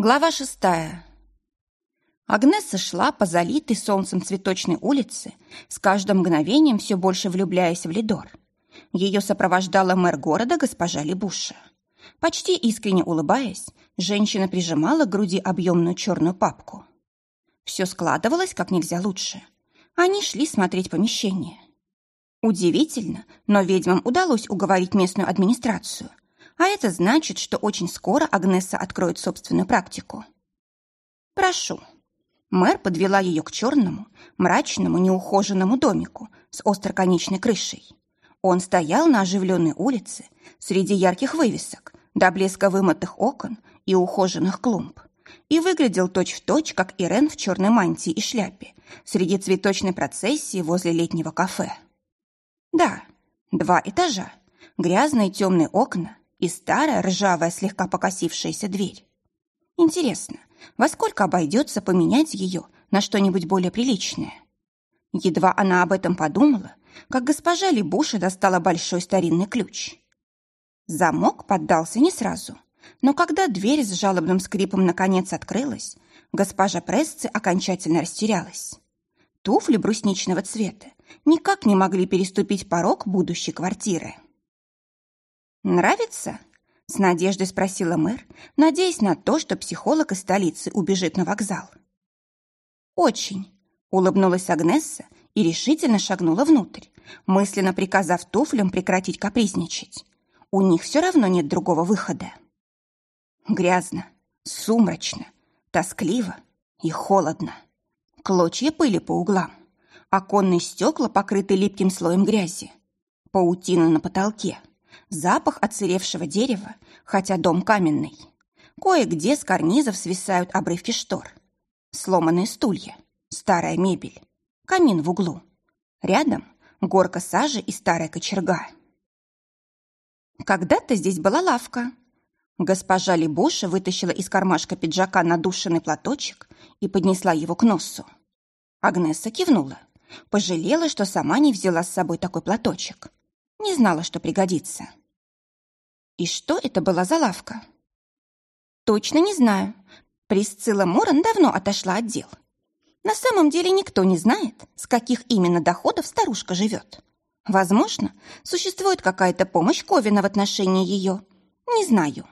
Глава шестая. Агнесса шла по залитой солнцем цветочной улице, с каждым мгновением все больше влюбляясь в Лидор. Ее сопровождала мэр города госпожа Лебуша. Почти искренне улыбаясь, женщина прижимала к груди объемную черную папку. Все складывалось как нельзя лучше. Они шли смотреть помещение. Удивительно, но ведьмам удалось уговорить местную администрацию – а это значит, что очень скоро Агнеса откроет собственную практику. «Прошу». Мэр подвела ее к черному, мрачному, неухоженному домику с остроконечной крышей. Он стоял на оживленной улице среди ярких вывесок, до блеска вымытых окон и ухоженных клумб, и выглядел точь-в-точь, точь, как Ирен в черной мантии и шляпе среди цветочной процессии возле летнего кафе. Да, два этажа, грязные темные окна, и старая ржавая слегка покосившаяся дверь. Интересно, во сколько обойдется поменять ее на что-нибудь более приличное? Едва она об этом подумала, как госпожа Лебуша достала большой старинный ключ. Замок поддался не сразу, но когда дверь с жалобным скрипом наконец открылась, госпожа Прессы окончательно растерялась. Туфли брусничного цвета никак не могли переступить порог будущей квартиры. «Нравится?» — с надеждой спросила мэр, надеясь на то, что психолог из столицы убежит на вокзал. «Очень», — улыбнулась Агнесса и решительно шагнула внутрь, мысленно приказав туфлям прекратить капризничать. У них все равно нет другого выхода. Грязно, сумрачно, тоскливо и холодно. Клочья пыли по углам, оконные стекла покрыты липким слоем грязи, паутина на потолке, запах отсыревшего дерева, хотя дом каменный. Кое-где с карнизов свисают обрывки штор. Сломанные стулья, старая мебель, камин в углу. Рядом горка сажи и старая кочерга. Когда-то здесь была лавка. Госпожа Лебуша вытащила из кармашка пиджака надушенный платочек и поднесла его к носу. Агнесса кивнула. Пожалела, что сама не взяла с собой такой платочек. Не знала, что пригодится. И что это была за лавка? Точно не знаю. Присцилла Моран давно отошла от дел. На самом деле никто не знает, с каких именно доходов старушка живет. Возможно, существует какая-то помощь Ковина в отношении ее. Не знаю.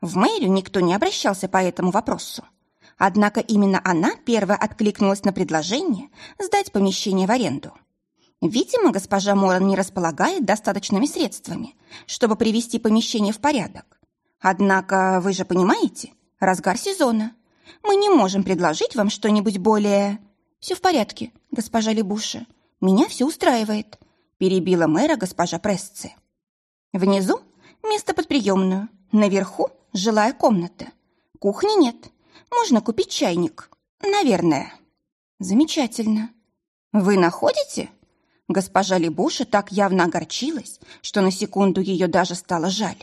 В мэрию никто не обращался по этому вопросу. Однако именно она первая откликнулась на предложение сдать помещение в аренду. Видимо, госпожа Моран не располагает достаточными средствами, чтобы привести помещение в порядок. Однако, вы же понимаете, разгар сезона. Мы не можем предложить вам что-нибудь более... Все в порядке, госпожа Лебуша. Меня все устраивает, перебила мэра госпожа Прессы. Внизу место под приемную, наверху жилая комната. Кухни нет. Можно купить чайник. Наверное. Замечательно. Вы находите? Госпожа Лебуша так явно огорчилась, что на секунду ее даже стало жаль.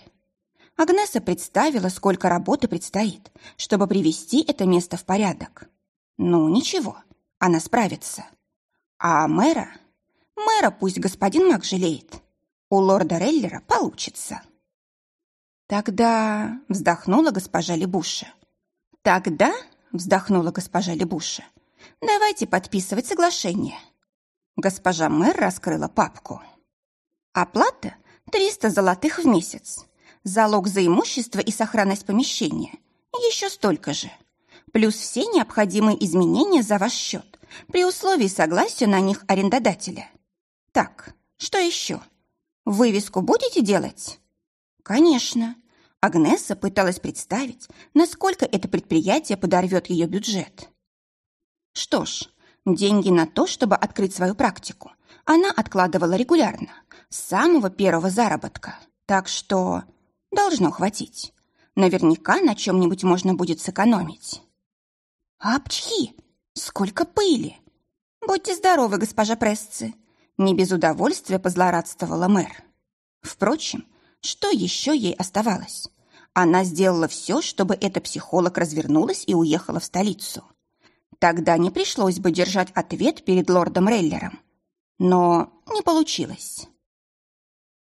Агнеса представила, сколько работы предстоит, чтобы привести это место в порядок. Ну, ничего, она справится. А мэра? Мэра пусть господин Мак жалеет. У лорда Реллера получится. Тогда вздохнула госпожа Лебуша. Тогда, вздохнула госпожа Лебуша, давайте подписывать соглашение. Госпожа мэр раскрыла папку. Оплата – 300 золотых в месяц. Залог за имущество и сохранность помещения – еще столько же. Плюс все необходимые изменения за ваш счет при условии согласия на них арендодателя. Так, что еще? Вывеску будете делать? Конечно. Агнеса пыталась представить, насколько это предприятие подорвет ее бюджет. Что ж, Деньги на то, чтобы открыть свою практику, она откладывала регулярно, с самого первого заработка. Так что должно хватить. Наверняка на чем-нибудь можно будет сэкономить. Апчхи! Сколько пыли! Будьте здоровы, госпожа Прессы! Не без удовольствия позлорадствовала мэр. Впрочем, что еще ей оставалось? Она сделала все, чтобы эта психолог развернулась и уехала в столицу. Тогда не пришлось бы держать ответ перед лордом Рейлером. Но не получилось.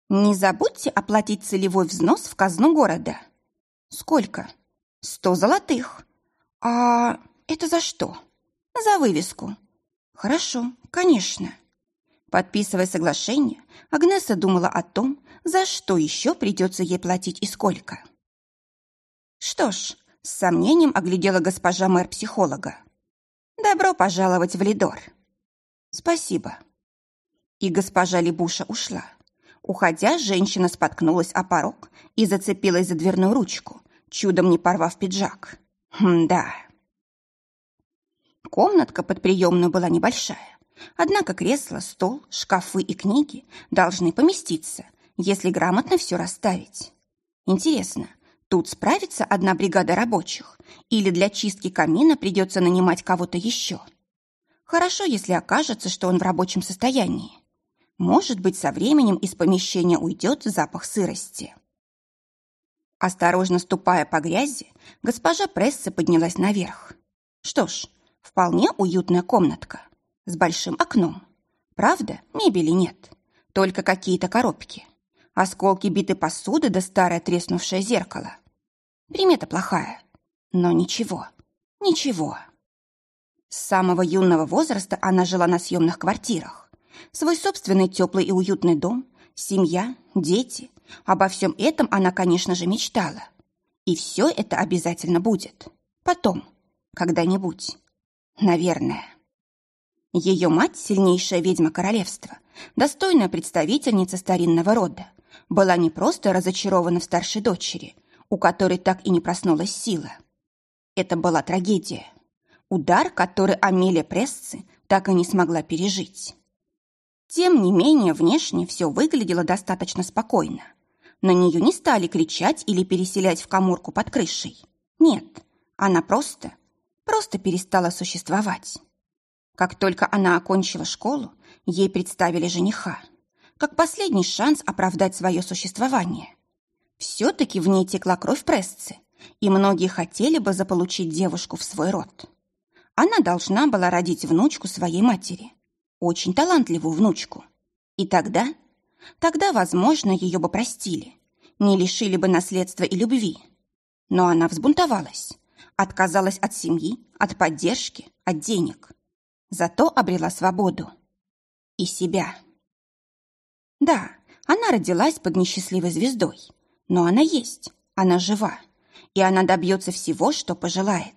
Не забудьте оплатить целевой взнос в казну города. Сколько? Сто золотых. А это за что? За вывеску. Хорошо, конечно. Подписывая соглашение, Агнеса думала о том, за что еще придется ей платить и сколько. Что ж, с сомнением оглядела госпожа мэр-психолога. «Добро пожаловать в Лидор». «Спасибо». И госпожа Лебуша ушла. Уходя, женщина споткнулась о порог и зацепилась за дверную ручку, чудом не порвав пиджак. да. Комнатка под приемную была небольшая. Однако кресло, стол, шкафы и книги должны поместиться, если грамотно все расставить. Интересно, тут справится одна бригада рабочих или для чистки камина придется нанимать кого-то еще? Хорошо, если окажется, что он в рабочем состоянии. Может быть, со временем из помещения уйдет запах сырости. Осторожно ступая по грязи, госпожа Пресса поднялась наверх. Что ж, вполне уютная комнатка с большим окном. Правда, мебели нет, только какие-то коробки. Осколки битой посуды да старое треснувшее зеркало. Примета плохая, но ничего, ничего. С самого юного возраста она жила на съемных квартирах. Свой собственный теплый и уютный дом, семья, дети. Обо всем этом она, конечно же, мечтала. И все это обязательно будет. Потом, когда-нибудь. Наверное. Ее мать, сильнейшая ведьма королевства, достойная представительница старинного рода, была не просто разочарована в старшей дочери, у которой так и не проснулась сила. Это была трагедия. Удар, который Амелия Прессы так и не смогла пережить. Тем не менее, внешне все выглядело достаточно спокойно. На нее не стали кричать или переселять в коморку под крышей. Нет, она просто, просто перестала существовать. Как только она окончила школу, ей представили жениха, как последний шанс оправдать свое существование. Все-таки в ней текла кровь прессы, и многие хотели бы заполучить девушку в свой род. Она должна была родить внучку своей матери, очень талантливую внучку. И тогда, тогда, возможно, ее бы простили, не лишили бы наследства и любви. Но она взбунтовалась, отказалась от семьи, от поддержки, от денег зато обрела свободу. И себя. Да, она родилась под несчастливой звездой, но она есть, она жива, и она добьется всего, что пожелает.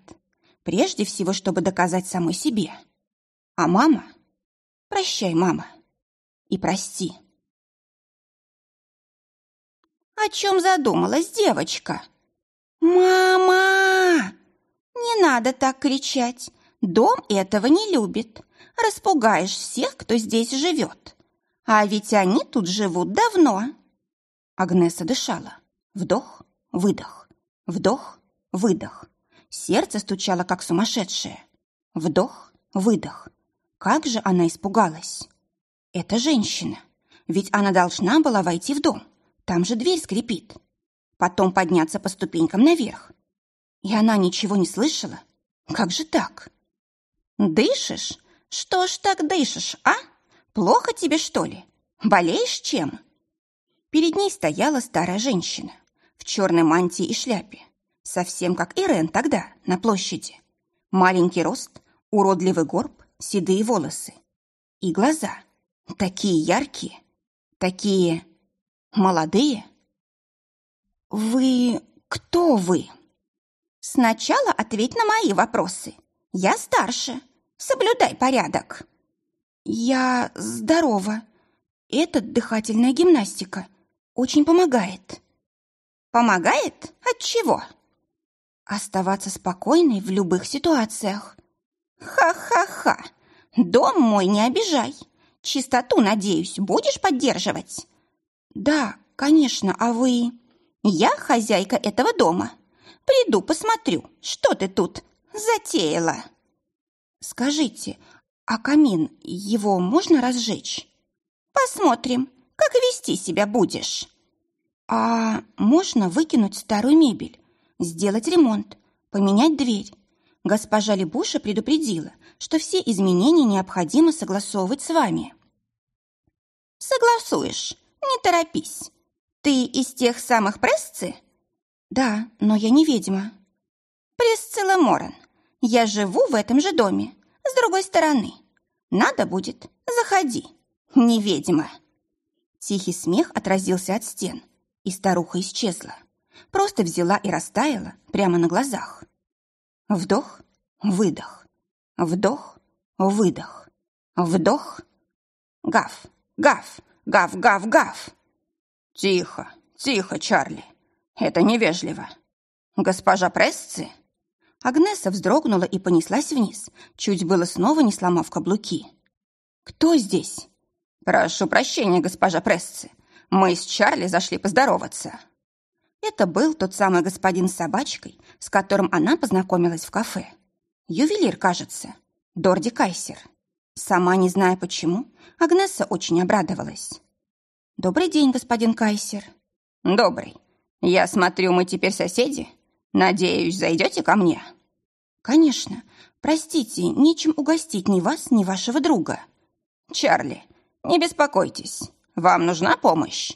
Прежде всего, чтобы доказать самой себе. А мама? Прощай, мама. И прости. О чем задумалась девочка? «Мама! Не надо так кричать. Дом этого не любит. Распугаешь всех, кто здесь живет. А ведь они тут живут давно. Агнеса дышала. Вдох, выдох, вдох, выдох. Сердце стучало, как сумасшедшее. Вдох, выдох. Как же она испугалась. Это женщина. Ведь она должна была войти в дом. Там же дверь скрипит. Потом подняться по ступенькам наверх. И она ничего не слышала. Как же так? «Дышишь? Что ж так дышишь, а? Плохо тебе, что ли? Болеешь чем?» Перед ней стояла старая женщина в черной мантии и шляпе, совсем как Ирен тогда на площади. Маленький рост, уродливый горб, седые волосы. И глаза такие яркие, такие молодые. «Вы... кто вы?» «Сначала ответь на мои вопросы. Я старше. Соблюдай порядок. Я здорова. Это дыхательная гимнастика. Очень помогает. Помогает? От чего? Оставаться спокойной в любых ситуациях. Ха-ха-ха. Дом мой не обижай. Чистоту, надеюсь, будешь поддерживать? Да, конечно, а вы... Я хозяйка этого дома. Приду, посмотрю, что ты тут затеяла. Скажите, а камин, его можно разжечь? Посмотрим, как вести себя будешь. А можно выкинуть старую мебель, сделать ремонт, поменять дверь? Госпожа Лебуша предупредила, что все изменения необходимо согласовывать с вами. Согласуешь, не торопись. Ты из тех самых Прессы? Да, но я не ведьма. Пресцилла Моран, Я живу в этом же доме, с другой стороны. Надо будет, заходи, не ведьма. Тихий смех отразился от стен, и старуха исчезла. Просто взяла и растаяла прямо на глазах. Вдох, выдох, вдох, выдох, вдох. Гав, гав, гав, гав, гав. Тихо, тихо, Чарли. Это невежливо. Госпожа Прессы? Агнеса вздрогнула и понеслась вниз, чуть было снова не сломав каблуки. «Кто здесь?» «Прошу прощения, госпожа Прессы. Мы с Чарли зашли поздороваться». Это был тот самый господин с собачкой, с которым она познакомилась в кафе. Ювелир, кажется. Дорди Кайсер. Сама не зная почему, Агнеса очень обрадовалась. «Добрый день, господин Кайсер». «Добрый. Я смотрю, мы теперь соседи. Надеюсь, зайдете ко мне?» «Конечно. Простите, нечем угостить ни вас, ни вашего друга». «Чарли, не беспокойтесь. Вам нужна помощь?»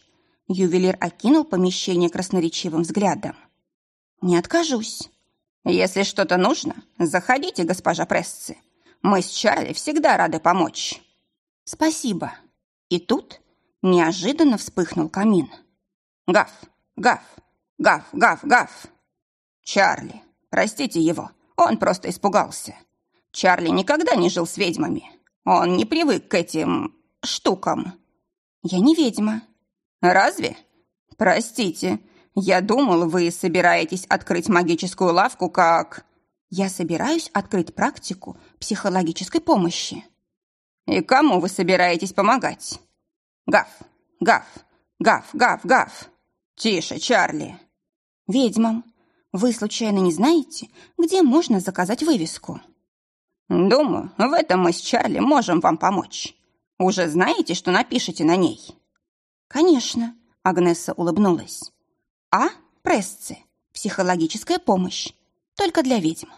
Ювелир окинул помещение красноречивым взглядом. «Не откажусь». «Если что-то нужно, заходите, госпожа Прессы. Мы с Чарли всегда рады помочь». «Спасибо». И тут неожиданно вспыхнул камин. «Гав, гав, гав, гав, гав!» «Чарли, простите его, он просто испугался. Чарли никогда не жил с ведьмами. Он не привык к этим штукам». «Я не ведьма». «Разве? Простите, я думал, вы собираетесь открыть магическую лавку как...» «Я собираюсь открыть практику психологической помощи». «И кому вы собираетесь помогать?» «Гав, гав, гав, гав, гав!» «Тише, Чарли!» «Ведьмам. Вы случайно не знаете, где можно заказать вывеску?» «Думаю, в этом мы с Чарли можем вам помочь. Уже знаете, что напишите на ней?» «Конечно», — Агнеса улыбнулась. «А. Прессы. Психологическая помощь. Только для ведьм».